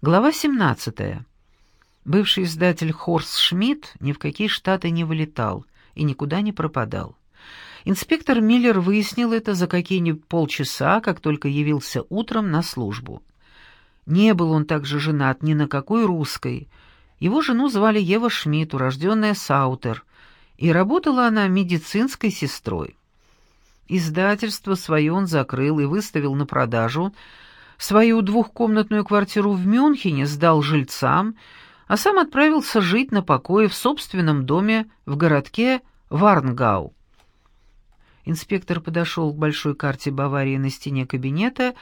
Глава 17. Бывший издатель Хорст Шмидт ни в какие штаты не вылетал и никуда не пропадал. Инспектор Миллер выяснил это за какие-нибудь полчаса, как только явился утром на службу. Не был он также женат ни на какой русской. Его жену звали Ева Шмидт, урожденная Саутер, и работала она медицинской сестрой. Издательство свое он закрыл и выставил на продажу, Свою двухкомнатную квартиру в Мюнхене сдал жильцам, а сам отправился жить на покое в собственном доме в городке Варнгау. Инспектор подошел к большой карте Баварии на стене кабинета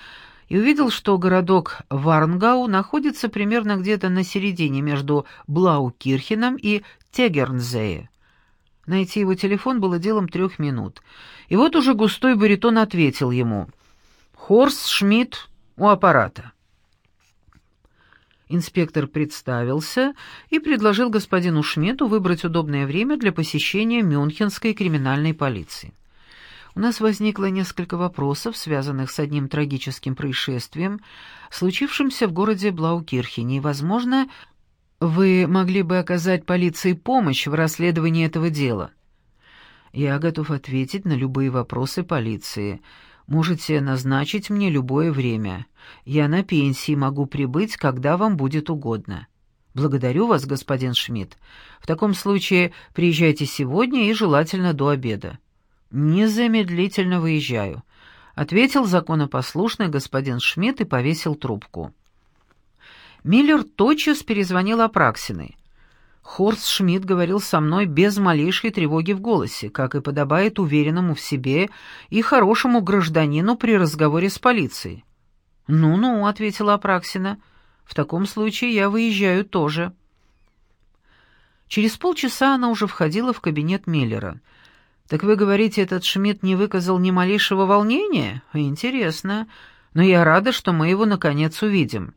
и увидел, что городок Варнгау находится примерно где-то на середине между Блаукирхеном и Тегернзее. Найти его телефон было делом трех минут. И вот уже густой баритон ответил ему. «Хорст Шмидт у аппарата. Инспектор представился и предложил господину Шмету выбрать удобное время для посещения Мюнхенской криминальной полиции. У нас возникло несколько вопросов, связанных с одним трагическим происшествием, случившимся в городе Блаукирхене, и, возможно, вы могли бы оказать полиции помощь в расследовании этого дела. Я готов ответить на любые вопросы полиции, Можете назначить мне любое время. Я на пенсии могу прибыть, когда вам будет угодно. Благодарю вас, господин Шмидт. В таком случае приезжайте сегодня и желательно до обеда. Незамедлительно выезжаю, ответил законопослушный господин Шмидт и повесил трубку. Миллер тотчас перезвонил Апраксиной. Хорст Шмидт говорил со мной без малейшей тревоги в голосе, как и подобает уверенному в себе и хорошему гражданину при разговоре с полицией. «Ну-ну», — ответила Апраксина, — «в таком случае я выезжаю тоже». Через полчаса она уже входила в кабинет Миллера. «Так вы говорите, этот Шмидт не выказал ни малейшего волнения? Интересно. Но я рада, что мы его наконец увидим».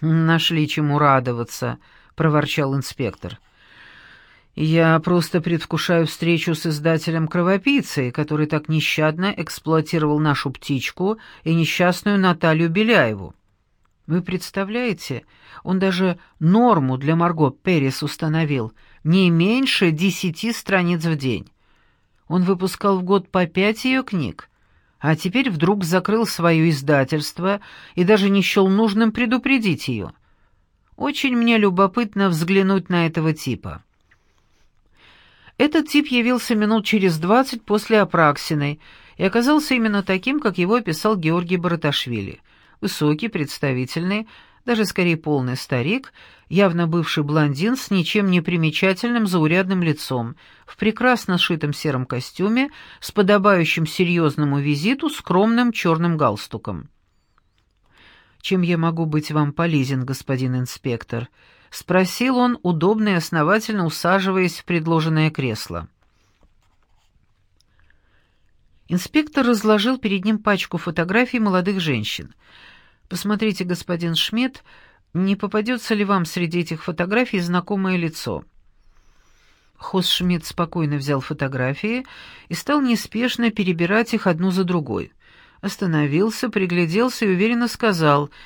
«Нашли чему радоваться», — проворчал инспектор. Я просто предвкушаю встречу с издателем-кровопийцей, который так нещадно эксплуатировал нашу птичку и несчастную Наталью Беляеву. Вы представляете, он даже норму для Марго Перес установил, не меньше десяти страниц в день. Он выпускал в год по пять ее книг, а теперь вдруг закрыл свое издательство и даже не счел нужным предупредить ее. Очень мне любопытно взглянуть на этого типа». Этот тип явился минут через двадцать после Апраксиной и оказался именно таким, как его описал Георгий Бараташвили. Высокий, представительный, даже скорее полный старик, явно бывший блондин с ничем не примечательным заурядным лицом, в прекрасно сшитом сером костюме, с подобающим серьезному визиту скромным черным галстуком. «Чем я могу быть вам полезен, господин инспектор?» — спросил он, удобно и основательно усаживаясь в предложенное кресло. Инспектор разложил перед ним пачку фотографий молодых женщин. «Посмотрите, господин Шмидт, не попадется ли вам среди этих фотографий знакомое лицо?» Хос Шмидт спокойно взял фотографии и стал неспешно перебирать их одну за другой. Остановился, пригляделся и уверенно сказал —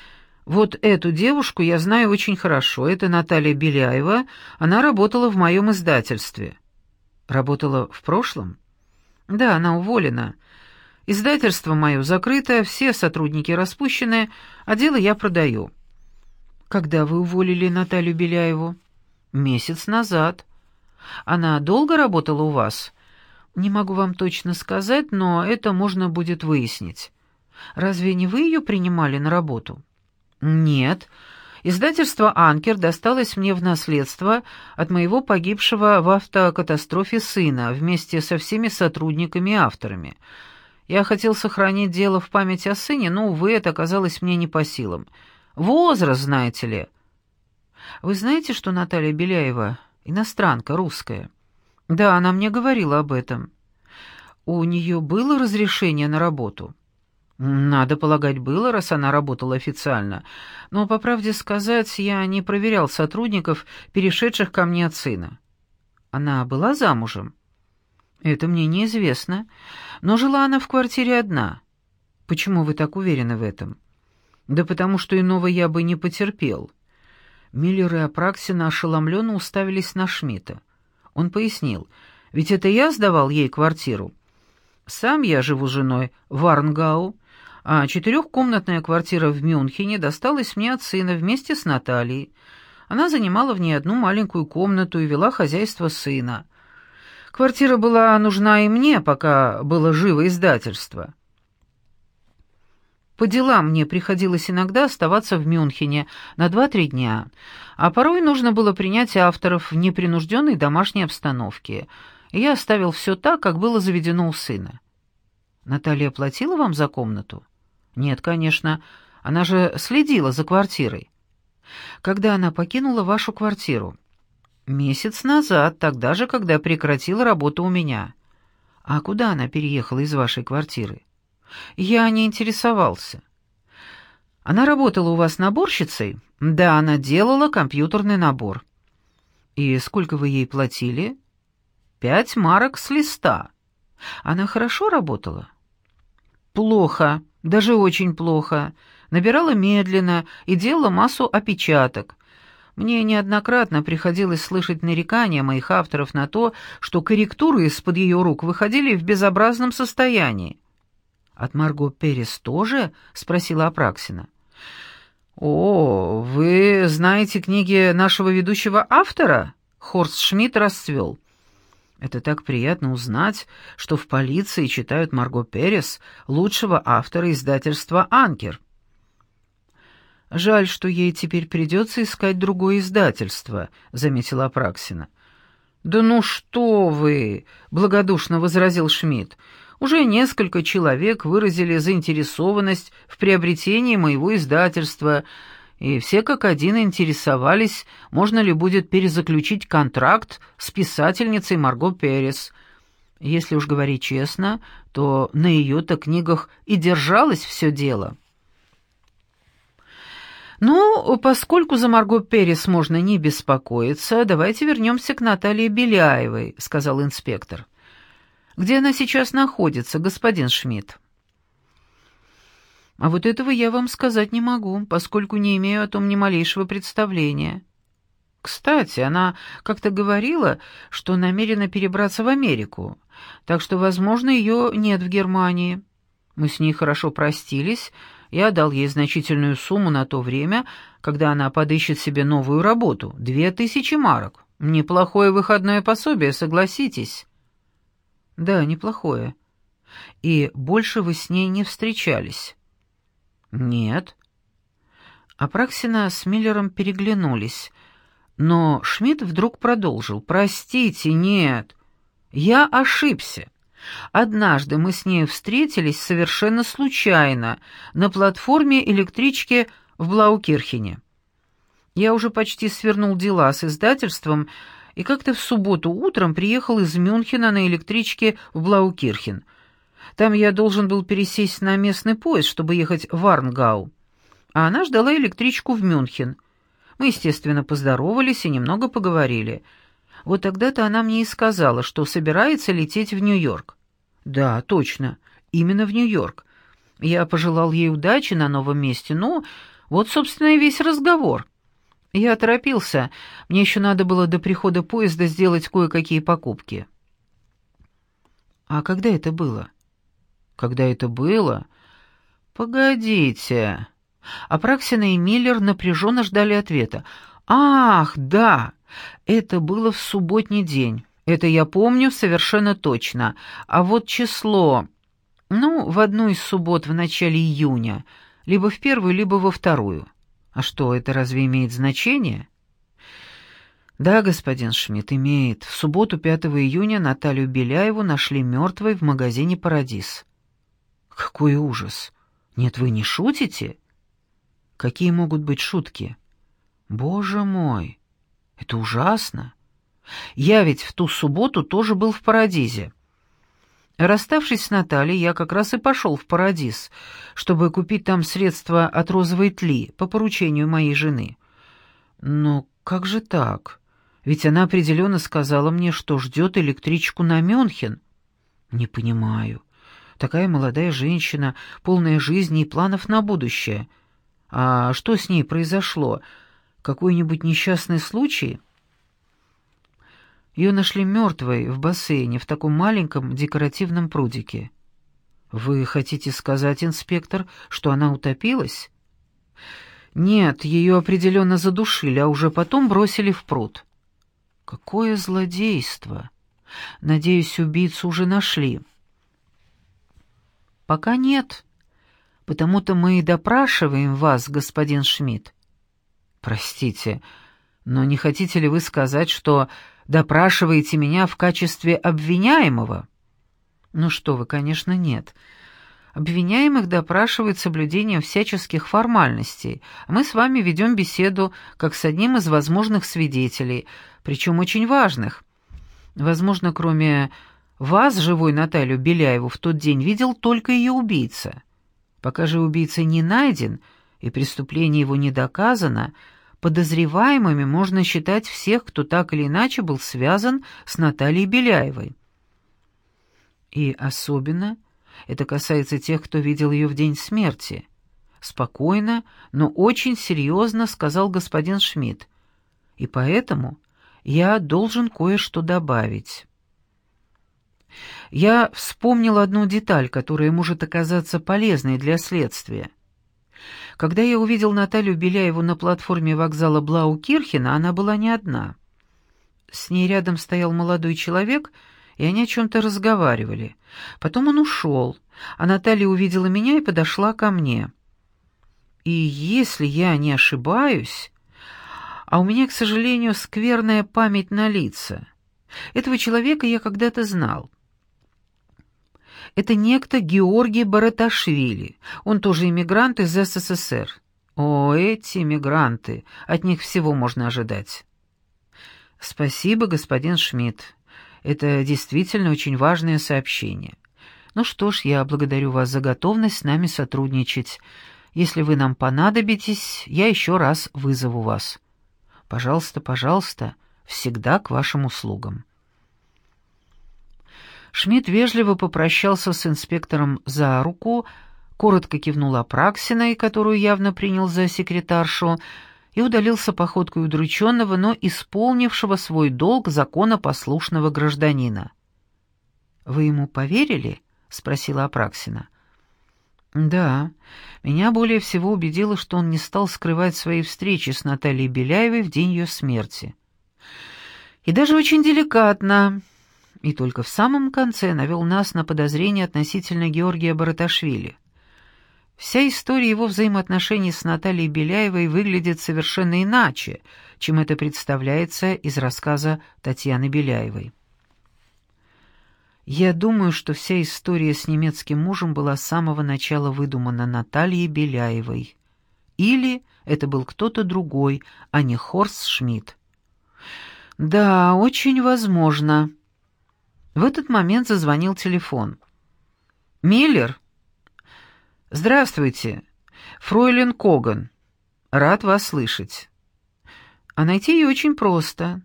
вот эту девушку я знаю очень хорошо. Это Наталья Беляева. Она работала в моем издательстве. Работала в прошлом? Да, она уволена. Издательство мое закрыто, все сотрудники распущены, а дело я продаю. Когда вы уволили Наталью Беляеву? Месяц назад. Она долго работала у вас? Не могу вам точно сказать, но это можно будет выяснить. Разве не вы ее принимали на работу?» «Нет. Издательство «Анкер» досталось мне в наследство от моего погибшего в автокатастрофе сына вместе со всеми сотрудниками и авторами. Я хотел сохранить дело в память о сыне, но, увы, это оказалось мне не по силам. Возраст, знаете ли». «Вы знаете, что Наталья Беляева иностранка, русская?» «Да, она мне говорила об этом». «У нее было разрешение на работу?» Надо полагать, было, раз она работала официально. Но, по правде сказать, я не проверял сотрудников, перешедших ко мне от сына. Она была замужем? Это мне неизвестно. Но жила она в квартире одна. Почему вы так уверены в этом? Да потому что иного я бы не потерпел. Миллер и Апраксина ошеломленно уставились на Шмидта. Он пояснил, ведь это я сдавал ей квартиру. Сам я живу с женой в Арнгау, а четырехкомнатная квартира в Мюнхене досталась мне от сына вместе с Натальей. Она занимала в ней одну маленькую комнату и вела хозяйство сына. Квартира была нужна и мне, пока было живо издательство. По делам мне приходилось иногда оставаться в Мюнхене на два-три дня, а порой нужно было принять авторов в непринужденной домашней обстановке. И я оставил все так, как было заведено у сына. Наталья платила вам за комнату? Нет, конечно. Она же следила за квартирой. Когда она покинула вашу квартиру? Месяц назад, тогда же, когда прекратила работу у меня. А куда она переехала из вашей квартиры? Я не интересовался. Она работала у вас наборщицей? Да, она делала компьютерный набор. И сколько вы ей платили? Пять марок с листа. Она хорошо работала? Плохо, даже очень плохо. Набирала медленно и делала массу опечаток. Мне неоднократно приходилось слышать нарекания моих авторов на то, что корректуры из-под ее рук выходили в безобразном состоянии. «От Марго Перес тоже?» — спросила Апраксина. «О, вы знаете книги нашего ведущего автора?» Хорст Шмидт расцвел. «Это так приятно узнать, что в полиции читают Марго Перес, лучшего автора издательства «Анкер». «Жаль, что ей теперь придется искать другое издательство», — заметила Апраксина. «Да ну что вы!» — благодушно возразил Шмидт. Уже несколько человек выразили заинтересованность в приобретении моего издательства, и все как один интересовались, можно ли будет перезаключить контракт с писательницей Марго Перес. Если уж говорить честно, то на ее-то книгах и держалось все дело. «Ну, поскольку за Марго Перес можно не беспокоиться, давайте вернемся к Наталье Беляевой», — сказал инспектор. Где она сейчас находится, господин Шмидт?» «А вот этого я вам сказать не могу, поскольку не имею о том ни малейшего представления. Кстати, она как-то говорила, что намерена перебраться в Америку, так что, возможно, ее нет в Германии. Мы с ней хорошо простились, я дал ей значительную сумму на то время, когда она подыщет себе новую работу — две тысячи марок. Неплохое выходное пособие, согласитесь». «Да, неплохое. И больше вы с ней не встречались?» «Нет». Апраксина с Миллером переглянулись, но Шмидт вдруг продолжил. «Простите, нет. Я ошибся. Однажды мы с ней встретились совершенно случайно на платформе электрички в Блаукирхене. Я уже почти свернул дела с издательством и как-то в субботу утром приехал из Мюнхена на электричке в Блаукирхен. Там я должен был пересесть на местный поезд, чтобы ехать в Арнгау. А она ждала электричку в Мюнхен. Мы, естественно, поздоровались и немного поговорили. Вот тогда-то она мне и сказала, что собирается лететь в Нью-Йорк. Да, точно, именно в Нью-Йорк. Я пожелал ей удачи на новом месте, ну, вот, собственно, и весь разговор. Я торопился, мне еще надо было до прихода поезда сделать кое-какие покупки. А когда это было? Когда это было? Погодите. Апраксина и Миллер напряженно ждали ответа. Ах, да, это было в субботний день. Это я помню совершенно точно. А вот число... Ну, в одну из суббот в начале июня, либо в первую, либо во вторую. А что, это разве имеет значение? Да, господин Шмидт, имеет. В субботу 5 июня Наталью Беляеву нашли мертвой в магазине «Парадис». Какой ужас! Нет, вы не шутите? Какие могут быть шутки? Боже мой, это ужасно. Я ведь в ту субботу тоже был в «Парадизе». Расставшись с Натальей, я как раз и пошел в Парадис, чтобы купить там средства от розовой тли по поручению моей жены. Но как же так? Ведь она определенно сказала мне, что ждет электричку на Мюнхен. Не понимаю. Такая молодая женщина, полная жизни и планов на будущее. А что с ней произошло? Какой-нибудь несчастный случай?» Ее нашли мертвой в бассейне, в таком маленьком декоративном прудике. «Вы хотите сказать, инспектор, что она утопилась?» «Нет, ее определенно задушили, а уже потом бросили в пруд». «Какое злодейство! Надеюсь, убийцу уже нашли». «Пока нет. Потому-то мы и допрашиваем вас, господин Шмидт». «Простите, но не хотите ли вы сказать, что допрашиваете меня в качестве обвиняемого?» «Ну что вы, конечно, нет. Обвиняемых допрашивают соблюдением всяческих формальностей, мы с вами ведем беседу как с одним из возможных свидетелей, причем очень важных. Возможно, кроме вас, живой Наталью Беляеву, в тот день видел только ее убийца. Пока же убийца не найден и преступление его не доказано, подозреваемыми можно считать всех, кто так или иначе был связан с Натальей Беляевой. И особенно это касается тех, кто видел ее в день смерти. Спокойно, но очень серьезно сказал господин Шмидт. И поэтому я должен кое-что добавить. Я вспомнил одну деталь, которая может оказаться полезной для следствия. Когда я увидел Наталью Беляеву на платформе вокзала Блаукирхена, она была не одна. С ней рядом стоял молодой человек — и они о чем-то разговаривали. Потом он ушел, а Наталья увидела меня и подошла ко мне. И если я не ошибаюсь, а у меня, к сожалению, скверная память на лица, этого человека я когда-то знал. Это некто Георгий Бараташвили, он тоже иммигрант из СССР. О, эти иммигранты, от них всего можно ожидать. Спасибо, господин Шмидт. Это действительно очень важное сообщение. Ну что ж, я благодарю вас за готовность с нами сотрудничать. Если вы нам понадобитесь, я еще раз вызову вас. Пожалуйста, пожалуйста, всегда к вашим услугам. Шмидт вежливо попрощался с инспектором за руку, коротко кивнул Апраксиной, которую явно принял за секретаршу, и удалился походкой удрученного, но исполнившего свой долг законопослушного гражданина. «Вы ему поверили?» — спросила Апраксина. «Да. Меня более всего убедило, что он не стал скрывать свои встречи с Натальей Беляевой в день ее смерти. И даже очень деликатно, и только в самом конце навел нас на подозрение относительно Георгия Бараташвили. Вся история его взаимоотношений с Натальей Беляевой выглядит совершенно иначе, чем это представляется из рассказа Татьяны Беляевой. Я думаю, что вся история с немецким мужем была с самого начала выдумана Натальей Беляевой. Или это был кто-то другой, а не Хорст Шмидт. Да, очень возможно. В этот момент зазвонил телефон. «Миллер?» «Здравствуйте, фройлен Коган. Рад вас слышать. А найти ее очень просто.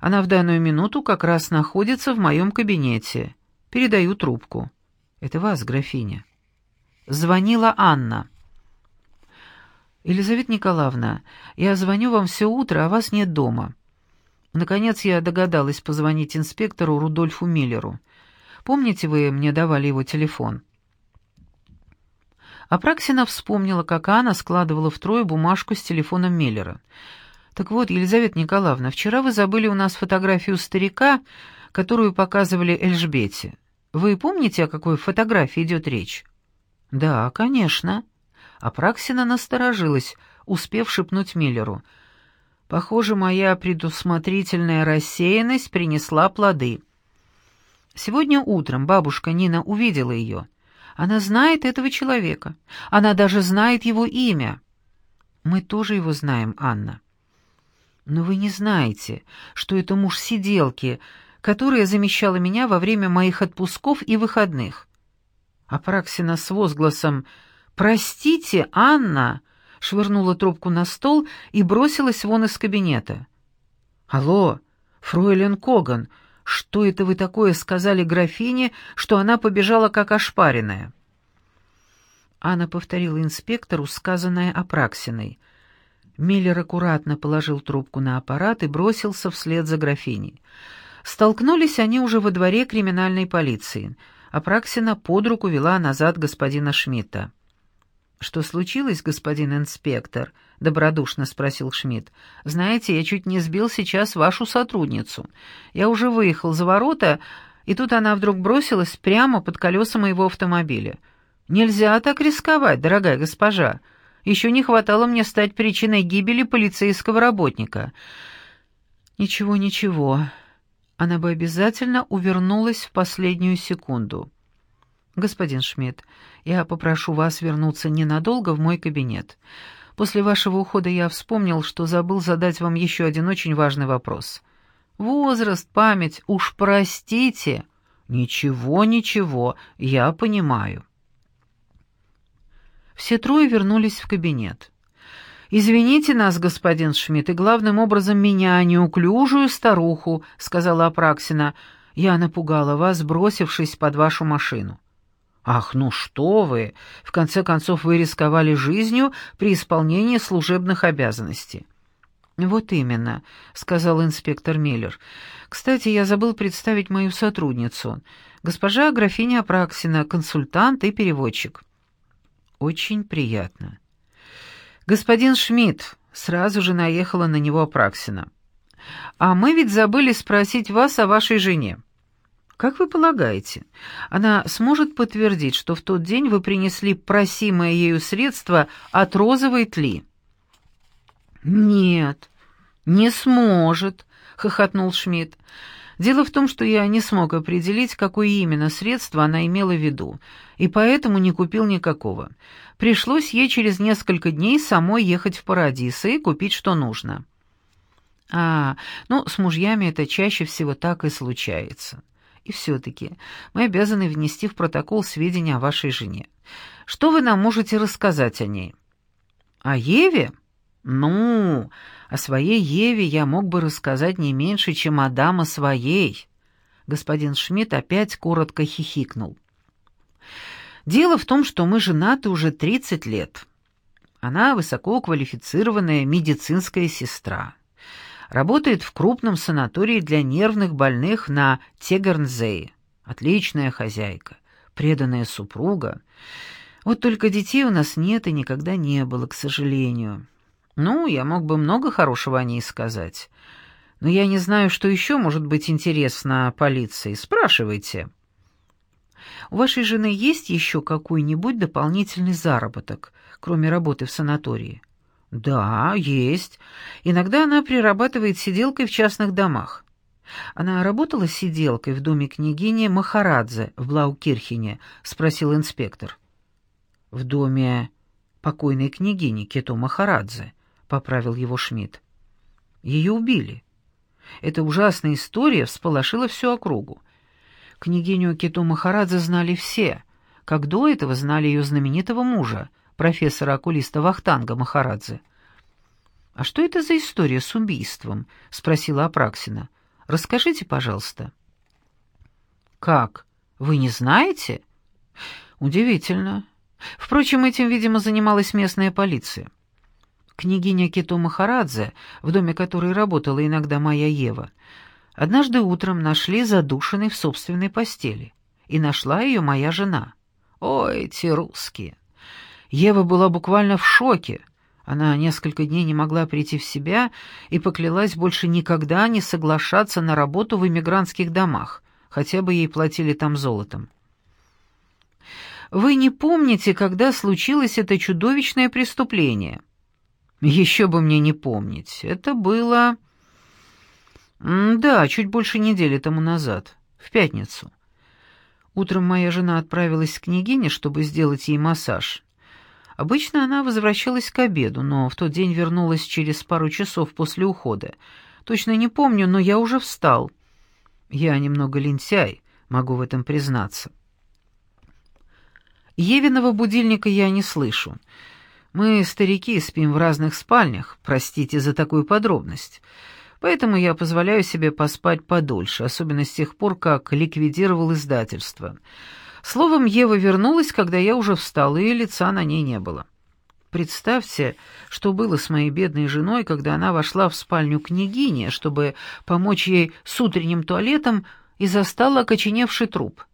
Она в данную минуту как раз находится в моем кабинете. Передаю трубку. Это вас, графиня. Звонила Анна. Елизавета Николаевна, я звоню вам все утро, а вас нет дома. Наконец я догадалась позвонить инспектору Рудольфу Миллеру. Помните, вы мне давали его телефон?» Апраксина вспомнила, как Анна складывала втрое бумажку с телефоном Миллера. «Так вот, Елизавета Николаевна, вчера вы забыли у нас фотографию старика, которую показывали Эльжбете. Вы помните, о какой фотографии идет речь?» «Да, конечно». Апраксина насторожилась, успев шепнуть Миллеру. «Похоже, моя предусмотрительная рассеянность принесла плоды». Сегодня утром бабушка Нина увидела ее — она знает этого человека. Она даже знает его имя. Мы тоже его знаем, Анна. Но вы не знаете, что это муж сиделки, которая замещала меня во время моих отпусков и выходных. Апраксина с возгласом «Простите, Анна!» Швырнула трубку на стол и бросилась вон из кабинета. «Алло, фройлен Коган, «Что это вы такое сказали графине, что она побежала как ошпаренная?» Анна повторила инспектору сказанное Апраксиной. Миллер аккуратно положил трубку на аппарат и бросился вслед за графиней. Столкнулись они уже во дворе криминальной полиции. Апраксина под руку вела назад господина Шмидта. «Что случилось, господин инспектор?» — добродушно спросил Шмидт. «Знаете, я чуть не сбил сейчас вашу сотрудницу. Я уже выехал за ворота, и тут она вдруг бросилась прямо под колеса моего автомобиля. Нельзя так рисковать, дорогая госпожа. Еще не хватало мне стать причиной гибели полицейского работника». «Ничего, ничего. Она бы обязательно увернулась в последнюю секунду». «Господин Шмидт, я попрошу вас вернуться ненадолго в мой кабинет. После вашего ухода я вспомнил, что забыл задать вам еще один очень важный вопрос. Возраст, память, уж простите». «Ничего, ничего, я понимаю». Все трое вернулись в кабинет. «Извините нас, господин Шмидт, и главным образом меня, неуклюжую старуху», — сказала Апраксина. «Я напугала вас, бросившись под вашу машину». «Ах, ну что вы! В конце концов, вы рисковали жизнью при исполнении служебных обязанностей». «Вот именно», — сказал инспектор Миллер. «Кстати, я забыл представить мою сотрудницу. Госпожа графиня Апраксина, консультант и переводчик». «Очень приятно». «Господин Шмидт», — сразу же наехала на него Апраксина. «А мы ведь забыли спросить вас о вашей жене». Как вы полагаете, она сможет подтвердить, что в тот день вы принесли просимое ею средство от розовой тли? Нет, не сможет, хохотнул Шмидт. Дело в том, что я не смог определить, какое именно средство она имела в виду, и поэтому не купил никакого. Пришлось ей через несколько дней самой ехать в Парадис и купить, что нужно. А, ну, с мужьями это чаще всего так и случается. И все-таки мы обязаны внести в протокол сведения о вашей жене. Что вы нам можете рассказать о ней?» «О Еве? Ну, о своей Еве я мог бы рассказать не меньше, чем о даме своей». Господин Шмидт опять коротко хихикнул. «Дело в том, что мы женаты уже 30 лет. Она высококвалифицированная медицинская сестра работает в крупном санатории для нервных больных на Тегернзее. Отличная хозяйка, преданная супруга. Вот только детей у нас нет и никогда не было, к сожалению. Ну, я мог бы много хорошего о ней сказать. Но я не знаю, что еще может быть интересно полиции. Спрашивайте. У вашей жены есть еще какой-нибудь дополнительный заработок, кроме работы в санатории? «Да, есть. Иногда она прирабатывает сиделкой в частных домах. Она работала сиделкой в доме княгини Махарадзе в Блаукирхене?» — спросил инспектор. «В доме покойной княгини Кето Махарадзе», — поправил его Шмидт. «Ее убили. Эта ужасная история всполошила всю округу. Княгиню Кето Махарадзе знали все, как до этого знали ее знаменитого мужа, профессора-окулиста Вахтанга Махарадзе. «А что это за история с убийством?» — спросила Апраксина. «Расскажите, пожалуйста». «Как? Вы не знаете?» «Удивительно. Впрочем, этим, видимо, занималась местная полиция. Княгиня Кито Махарадзе, в доме которой работала иногда моя Ева, однажды утром нашли задушенной в собственной постели, и нашла ее моя жена. Ой, эти русские! Ева была буквально в шоке. Она несколько дней не могла прийти в себя и поклялась больше никогда не соглашаться на работу в иммигрантских домах, хотя бы ей платили там золотом. «Вы не помните, когда случилось это чудовищное преступление?» «Еще бы мне не помнить. Это было...» «Да, чуть больше недели тому назад, в пятницу. Утром моя жена отправилась к княгине, чтобы сделать ей массаж». Обычно она возвращалась к обеду, но в тот день вернулась через пару часов после ухода. Точно не помню, но я уже встал. Я немного лентяй, могу в этом признаться. Евиного будильника я не слышу. Мы, старики, спим в разных спальнях, простите за такую подробность. Поэтому я позволяю себе поспать подольше, особенно с тех пор, как ликвидировал издательство. Словом, Ева вернулась, когда я уже встал, и лица на ней не было. Представьте, что было с моей бедной женой, когда она вошла в спальню княгини, чтобы помочь ей с утренним туалетом, и застала окоченевший труп.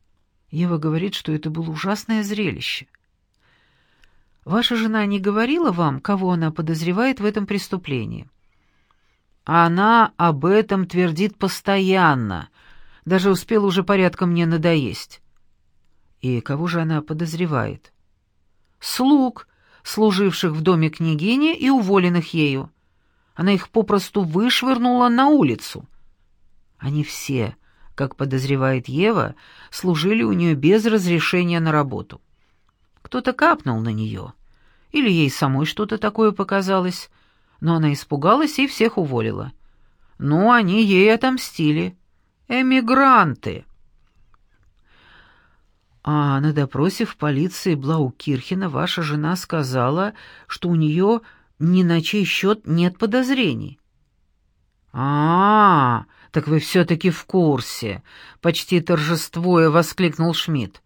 Ева говорит, что это было ужасное зрелище. Ваша жена не говорила вам, кого она подозревает в этом преступлении? Она об этом твердит постоянно. Даже успела уже порядком мне надоесть. И кого же она подозревает? Слуг, служивших в доме княгини и уволенных ею. Она их попросту вышвырнула на улицу. Они все, как подозревает Ева, служили у нее без разрешения на работу. Кто-то капнул на нее. Или ей самой что-то такое показалось, но она испугалась и всех уволила. Ну, они ей отомстили. Эмигранты. А на допросе в полиции Блаукирхена ваша жена сказала, что у нее ни на чей счет нет подозрений. А, -а, -а так вы все-таки в курсе, почти торжествуя воскликнул Шмидт.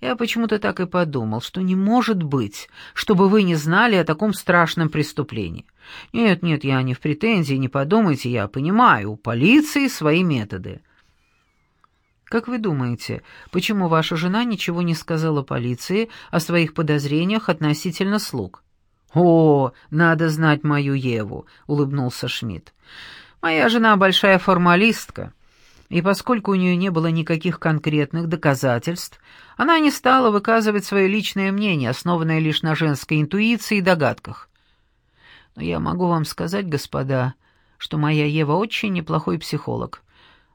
Я почему-то так и подумал, что не может быть, чтобы вы не знали о таком страшном преступлении. Нет, нет, я не в претензии, не подумайте, я понимаю, у полиции свои методы. Как вы думаете, почему ваша жена ничего не сказала полиции о своих подозрениях относительно слуг? О, надо знать мою Еву, улыбнулся Шмидт. Моя жена большая формалистка, и поскольку у нее не было никаких конкретных доказательств, она не стала выказывать свое личное мнение, основанное лишь на женской интуиции и догадках. Но я могу вам сказать, господа, что моя Ева очень неплохой психолог.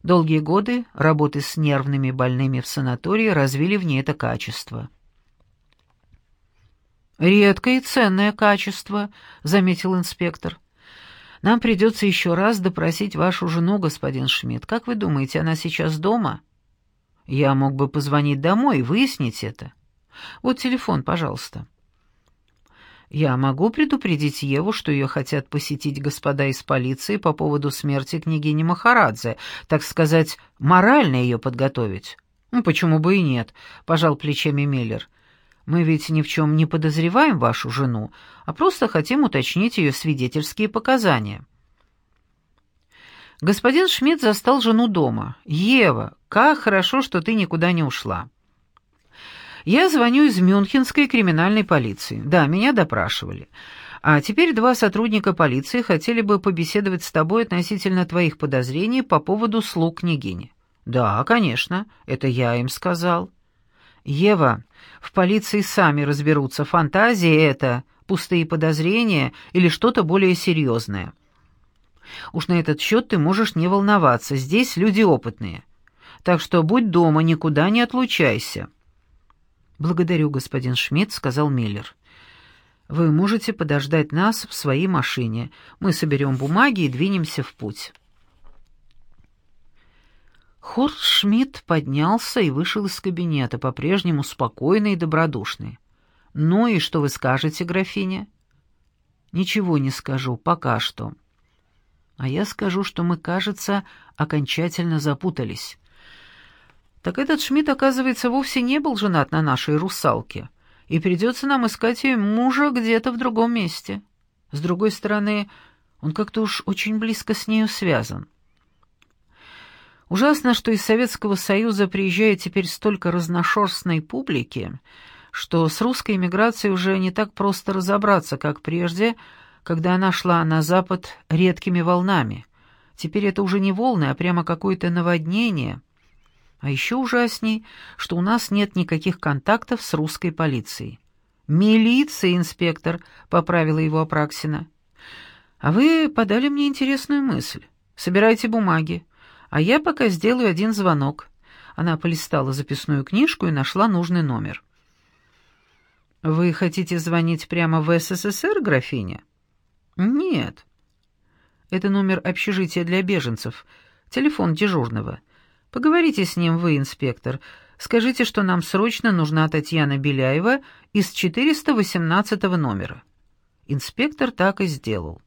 Долгие годы работы с нервными больными в санатории развили в ней это качество. «Редкое и ценное качество», — заметил инспектор. «Нам придется еще раз допросить вашу жену, господин Шмидт. Как вы думаете, она сейчас дома?» «Я мог бы позвонить домой и выяснить это. Вот телефон, пожалуйста». Я могу предупредить Еву, что ее хотят посетить господа из полиции по поводу смерти княгини Махарадзе, так сказать, морально ее подготовить. Ну, почему бы и нет, пожал плечами Миллер. Мы ведь ни в чем не подозреваем вашу жену, а просто хотим уточнить ее свидетельские показания. Господин Шмидт застал жену дома. «Ева, как хорошо, что ты никуда не ушла». Я звоню из Мюнхенской криминальной полиции. Да, меня допрашивали. А теперь два сотрудника полиции хотели бы побеседовать с тобой относительно твоих подозрений по поводу слуг княгини. Да, конечно, это я им сказал. Ева, в полиции сами разберутся, фантазии это, пустые подозрения или что-то более серьезное. Уж на этот счет ты можешь не волноваться, здесь люди опытные. Так что будь дома, никуда не отлучайся. «Благодарю, господин Шмидт», — сказал Миллер. «Вы можете подождать нас в своей машине. Мы соберем бумаги и двинемся в путь». Хорст Шмидт поднялся и вышел из кабинета, по-прежнему спокойный и добродушный. «Ну и что вы скажете, графиня?» «Ничего не скажу, пока что». «А я скажу, что мы, кажется, окончательно запутались». Так этот Шмидт, оказывается, вовсе не был женат на нашей русалке, и придется нам искать ее мужа где-то в другом месте. С другой стороны, он как-то уж очень близко с нею связан. Ужасно, что из Советского Союза приезжает теперь столько разношерстной публики, что с русской эмиграцией уже не так просто разобраться, как прежде, когда она шла на Запад редкими волнами. Теперь это уже не волны, а прямо какое-то наводнение — а еще ужасней, что у нас нет никаких контактов с русской полицией. «Милиция, инспектор», — поправила его Апраксина. «А вы подали мне интересную мысль. Собирайте бумаги, а я пока сделаю один звонок». Она полистала записную книжку и нашла нужный номер. «Вы хотите звонить прямо в СССР, графиня?» «Нет. Это номер общежития для беженцев, телефон дежурного». Поговорите с ним вы, инспектор. Скажите, что нам срочно нужна Татьяна Беляева из 418 номера». Инспектор так и сделал.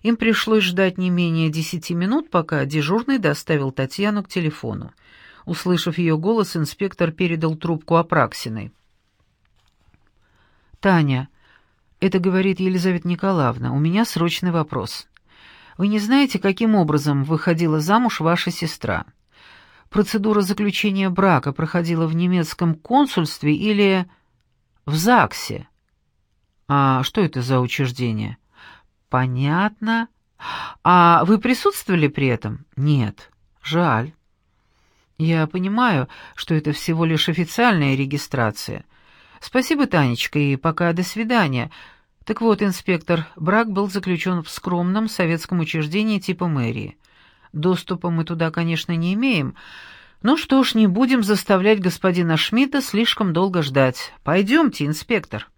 Им пришлось ждать не менее десяти минут, пока дежурный доставил Татьяну к телефону. Услышав ее голос, инспектор передал трубку Апраксиной. «Таня, Это говорит Елизавета Николаевна. У меня срочный вопрос. Вы не знаете, каким образом выходила замуж ваша сестра? Процедура заключения брака проходила в немецком консульстве или в ЗАГСе? А что это за учреждение? Понятно. А вы присутствовали при этом? Нет. Жаль. Я понимаю, что это всего лишь официальная регистрация. Спасибо, Танечка, и пока до свидания. Так вот, инспектор, брак был заключен в скромном советском учреждении типа мэрии. Доступа мы туда, конечно, не имеем. Ну что ж, не будем заставлять господина Шмидта слишком долго ждать. Пойдемте, инспектор.